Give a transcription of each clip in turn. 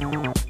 you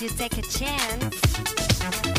you take a chance.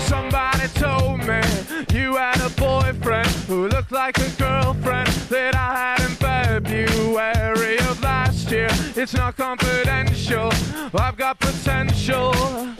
Somebody told me you had a boyfriend who looked like a girlfriend that I had in February of last year. It's not confidential, I've got potential.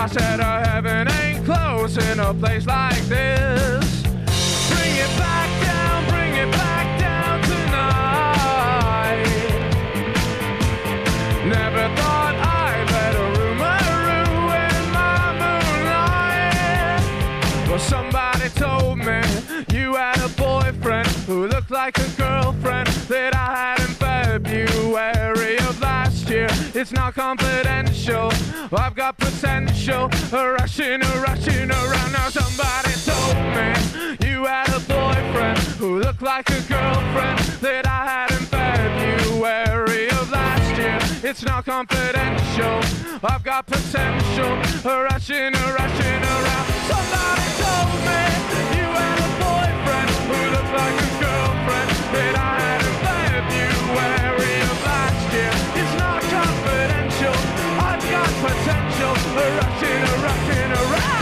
I said, uh, heaven ain't close in a place like this. Bring it back down, bring it back down tonight. Never thought I'd let a rumor ruin my moonlight. Well, somebody told me you had a boyfriend who looked like a girlfriend that I had in February of last year. It's not confidential. I've got potential. Rushing, rushing around. Now somebody told me you had a boyfriend who looked like a girlfriend that I had in February of last year. It's not confidential. I've got potential. Rushing, rushing around. Somebody told me you had a boyfriend who looked like a girlfriend that I had in February of last year. It's not confidential. Got potential. Rushing, rushing around.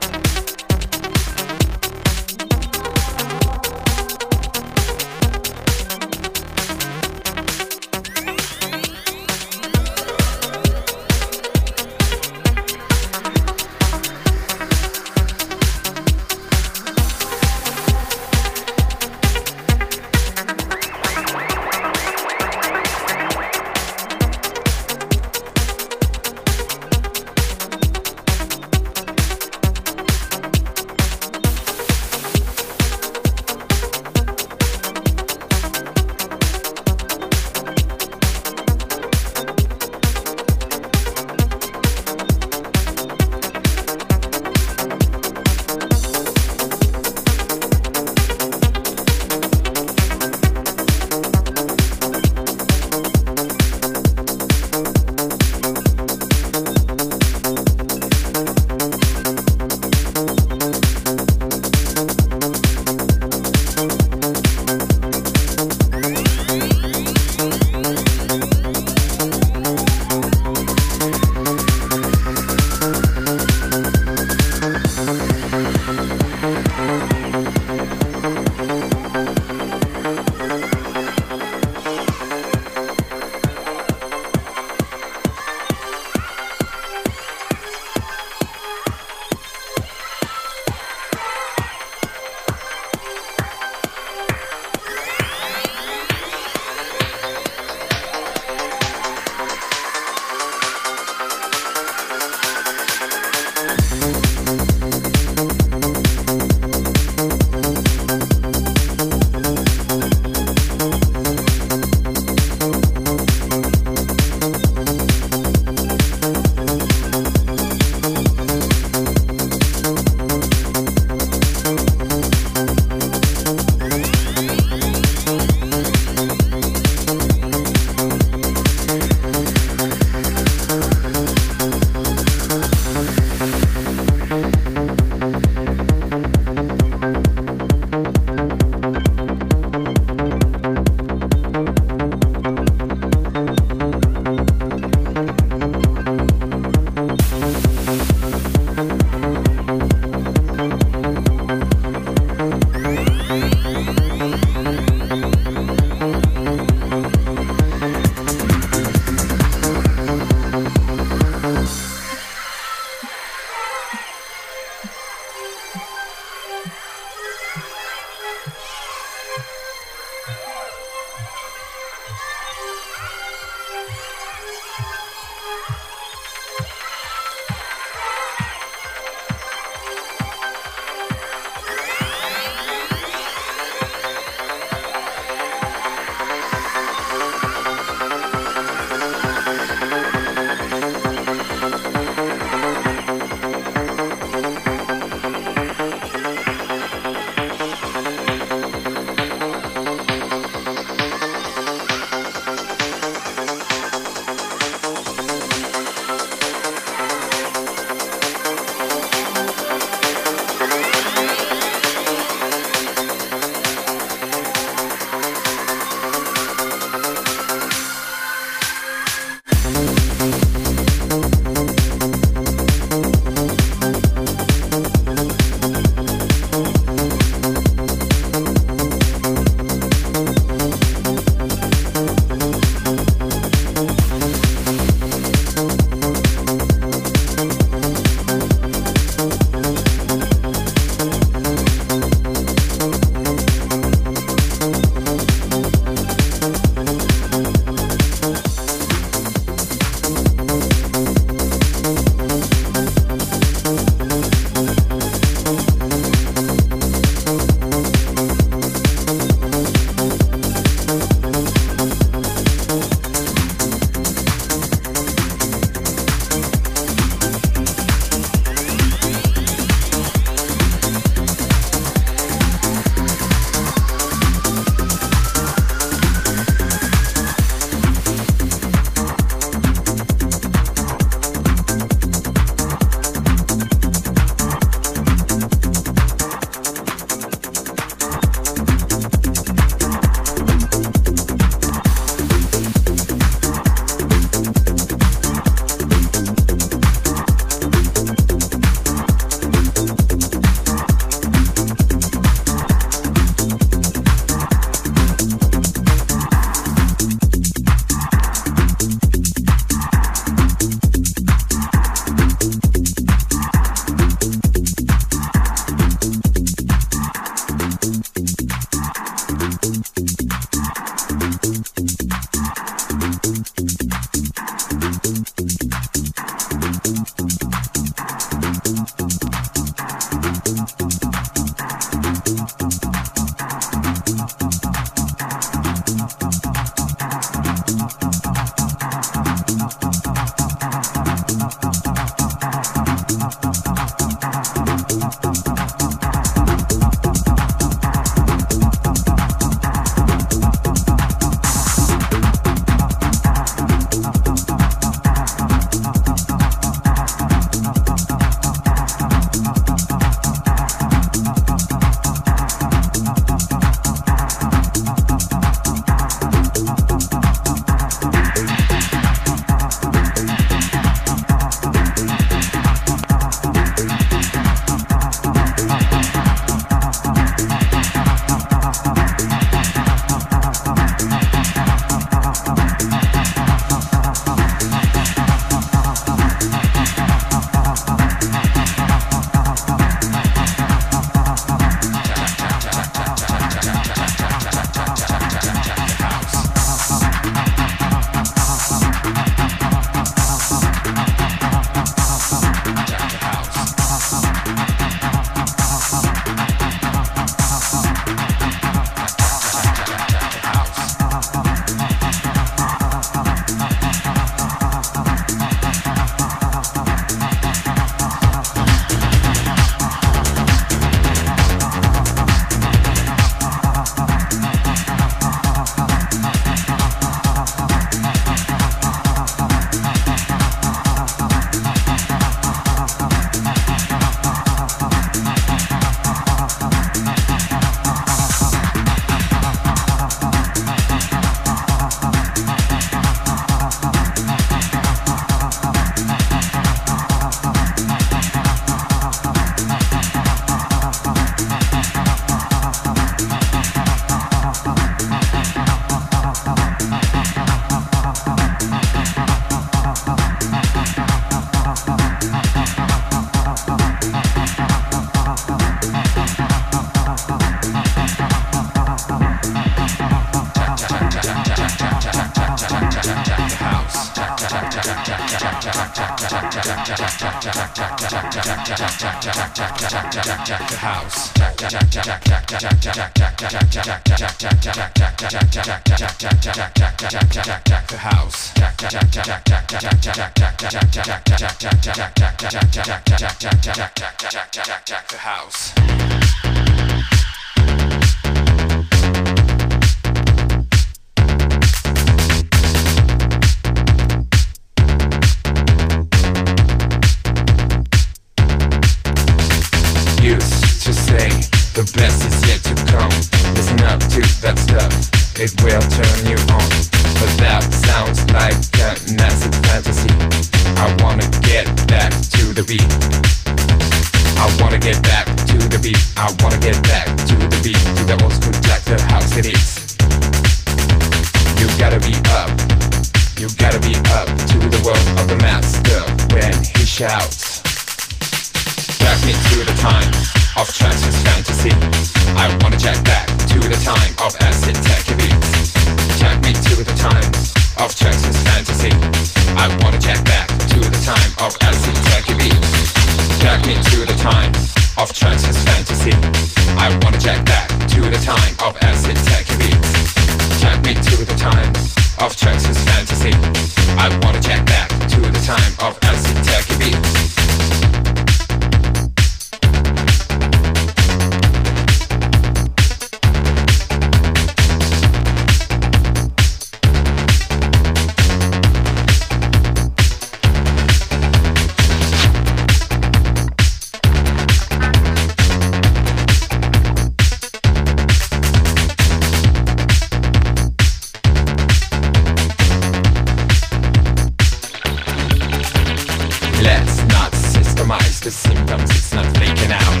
the symptoms, it's not faking out.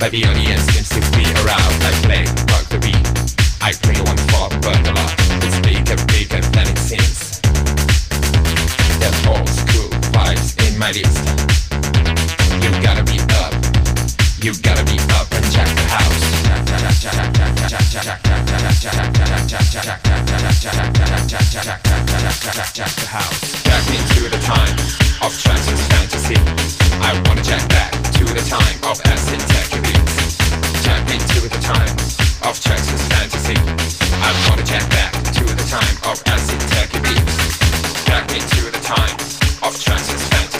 But the audience seems to be around. I play, rock the beat. I play one for burglar. It's bigger, bigger than it seems. There's old school vibes in my list. You gotta be up. You gotta be up and jack the house. Jack into the time of Trance's fantasy. I wanna jack back to the time of acid tech beats. Jump into the time of Trance's fantasy. I wanna jack back to the time of acid tech beats. Jump into the time of Trance's fantasy.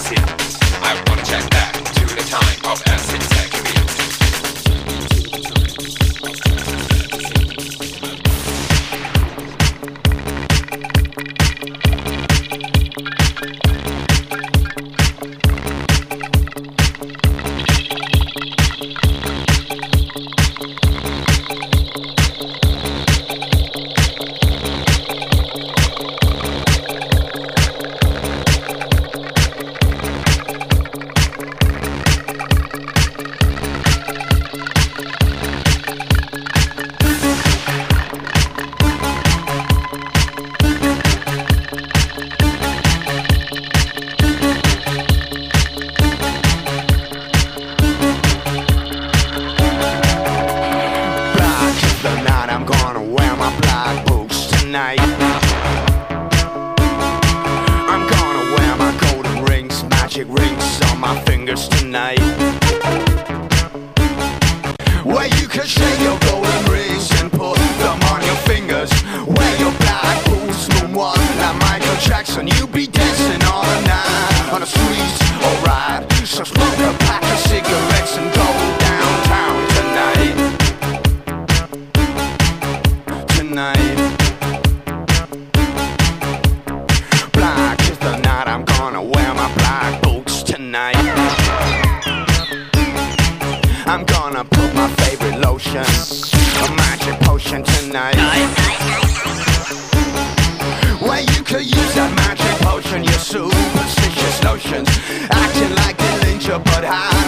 superstitious notions, acting like a ninja, but I.